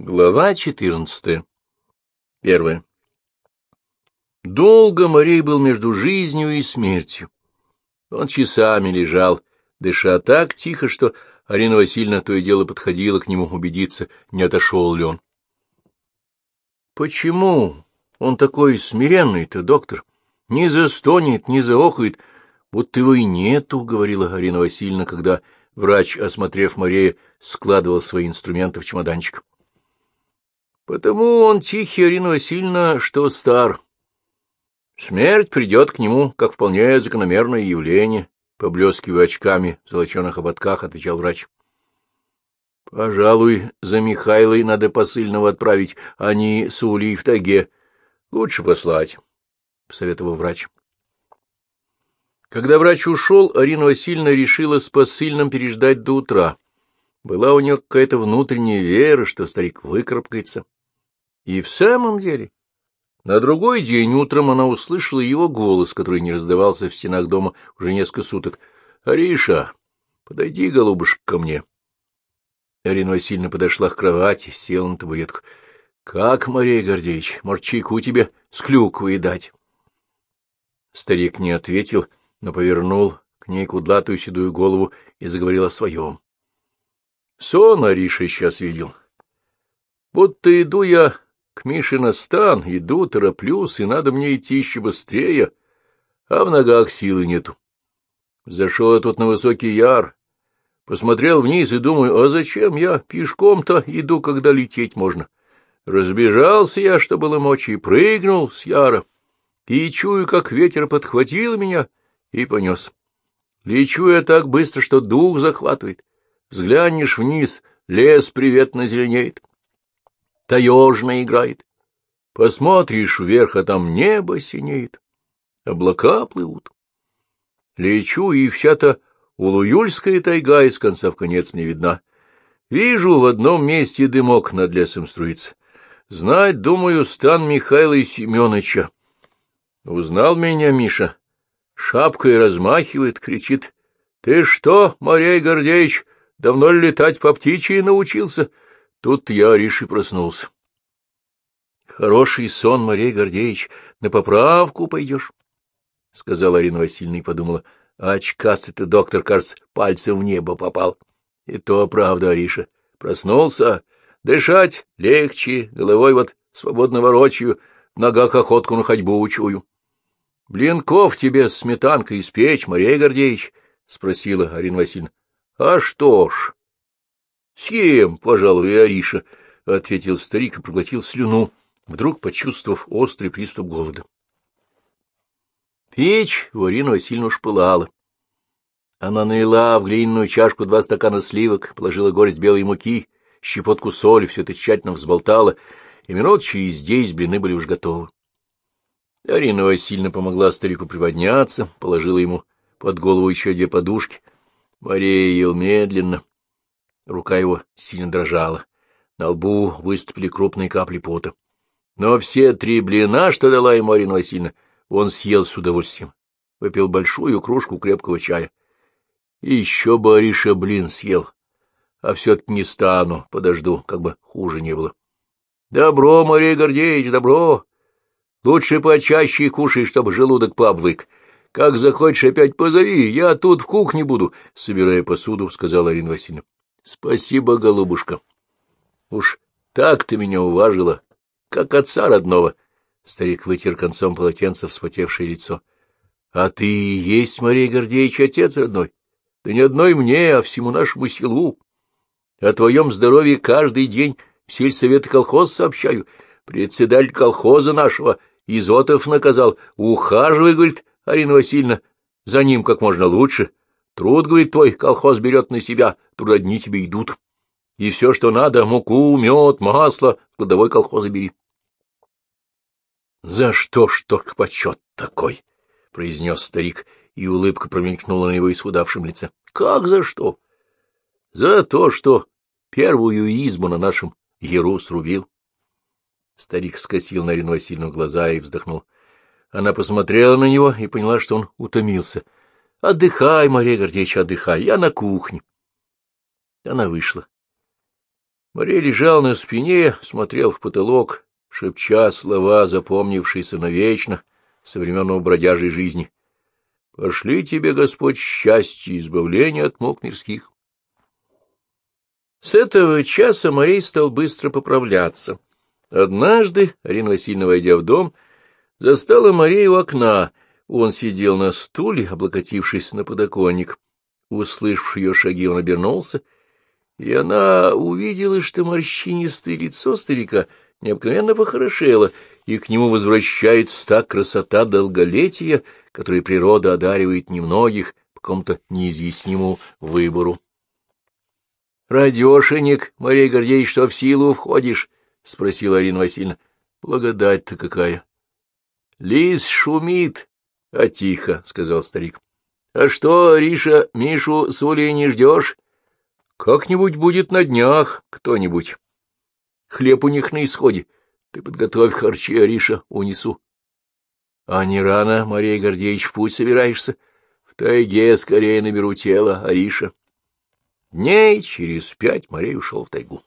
Глава четырнадцатая. Первая. Долго Марей был между жизнью и смертью. Он часами лежал, дыша так тихо, что Арина Васильевна то и дело подходила к нему убедиться, не отошел ли он. — Почему он такой смиренный-то, доктор? Не застонет, не заохает, будто его и нету, — говорила Арина Васильевна, когда врач, осмотрев Марея, складывал свои инструменты в чемоданчик. Потому он тихий, Арина Васильевна, что стар. Смерть придет к нему, как вполне закономерное явление, поблескивая очками в золоченых ободках, отвечал врач. — Пожалуй, за Михайлой надо посыльного отправить, а не с Улей в тайге. Лучше послать, — посоветовал врач. Когда врач ушел, Арина Васильевна решила с посыльным переждать до утра. Была у нее какая-то внутренняя вера, что старик выкарабкается. И в самом деле, на другой день утром она услышала его голос, который не раздавался в стенах дома уже несколько суток. — Ариша, подойди, голубушка, ко мне. Арина Васильевна подошла к кровати, села на табуретку. — Как, Мария Гордеевич, может, чайку тебе с клюквой дать? Старик не ответил, но повернул к ней кудлатую седую голову и заговорил о своем. Сон Ариша сейчас видел. Будто иду я к Мише на стан, иду, тороплюсь, и надо мне идти еще быстрее, а в ногах силы нету. Зашел я тут на высокий яр, посмотрел вниз и думаю, а зачем я пешком-то иду, когда лететь можно? Разбежался я, что было мочи, и прыгнул с яра, и чую, как ветер подхватил меня и понес. Лечу я так быстро, что дух захватывает. Взглянешь вниз, лес приветно зеленеет таежно играет. Посмотришь вверх, а там небо синеет, облака плывут. Лечу, и вся-то улуюльская тайга из конца в конец мне видна. Вижу, в одном месте дымок над лесом струится. Знать, думаю, стан Михаила Семеновича. Узнал меня Миша. Шапкой размахивает, кричит. — Ты что, Марей Гордеевич, давно летать по птичьи научился? — Тут я, Ариши, проснулся. — Хороший сон, Марей Гордеевич, на поправку пойдешь, — сказала Арина Васильевна и подумала. — А очкастый ты, доктор, кажется, пальцем в небо попал. И то правда, Ариша. Проснулся, дышать легче, головой вот свободно ворочаю, в ногах охотку на ходьбу учую. — Блинков тебе с сметанкой испечь, Марей Гордеевич? — спросила Арина Васильевна. — А что ж... — Съем, пожалуй, и Ариша, — ответил старик и проглотил слюну, вдруг почувствовав острый приступ голода. Печь у Арины Васильевны уж пылала. Она налила в глиняную чашку два стакана сливок, положила горсть белой муки, щепотку соли, все это тщательно взболтала, и минут через десять блины были уж готовы. Арина Васильевна помогла старику приподняться, положила ему под голову еще две подушки. Мария ел медленно, Рука его сильно дрожала. На лбу выступили крупные капли пота. Но все три блина, что дала ему Арина Васильевна, он съел с удовольствием. Выпил большую кружку крепкого чая. И еще бы Ариша блин съел. А все-таки не стану, подожду, как бы хуже не было. Добро, Мария Гордеевич, добро. Лучше почаще кушай, чтобы желудок пообвык. Как захочешь, опять позови, я тут в кухне буду, — собирая посуду, — сказала Арина Васильевна. Спасибо, голубушка. Уж так ты меня уважила, как отца родного. Старик вытер концом полотенца вспотевшее лицо. А ты и есть, Мария Гордеевич, отец родной. Да не одной мне, а всему нашему селу. О твоем здоровье каждый день в сельсовет и колхоз сообщаю. Председатель колхоза нашего Изотов наказал. Ухаживай, говорит Арина Васильевна, за ним как можно лучше. Труд, говорит, твой колхоз берет на себя, трудодни тебе идут. И все, что надо, муку, мед, масло, кладовой колхоза бери. — За что ж только почет такой? — произнес старик, и улыбка промелькнула на его исхудавшем лице. — Как за что? — За то, что первую избу на нашем яру срубил. Старик скосил на Рину Васильевну глаза и вздохнул. Она посмотрела на него и поняла, что он утомился —— Отдыхай, Мария Гордеевич, отдыхай, я на кухне. Она вышла. Мария лежал на спине, смотрел в потолок, шепча слова, запомнившиеся навечно со времен бродяжей жизни. «Пошли тебе, Господь, счастье и избавление от мук мирских». С этого часа Марей стал быстро поправляться. Однажды Арина Васильевна, войдя в дом, застала Марию у окна. Он сидел на стуле, облокотившись на подоконник. Услышав ее шаги, он обернулся, и она увидела, что морщинистое лицо старика необыкновенно похорошело, и к нему возвращается та красота долголетия, которой природа одаривает немногих по какому-то неизъяснимому выбору. — Радешенек, Мария Гордеевич, что в силу входишь? — спросила Арина Васильевна. — Благодать-то какая! — Лис шумит, а тихо, — сказал старик. — А что, Риша, Мишу с Улей не ждешь? — Как-нибудь будет на днях кто-нибудь. Хлеб у них на исходе. Ты подготовь харчи, Ариша, унесу. — А не рано, Мария Гордеевич, в путь собираешься? В тайге скорее наберу тело, Ариша. Дней через пять Марей ушел в тайгу.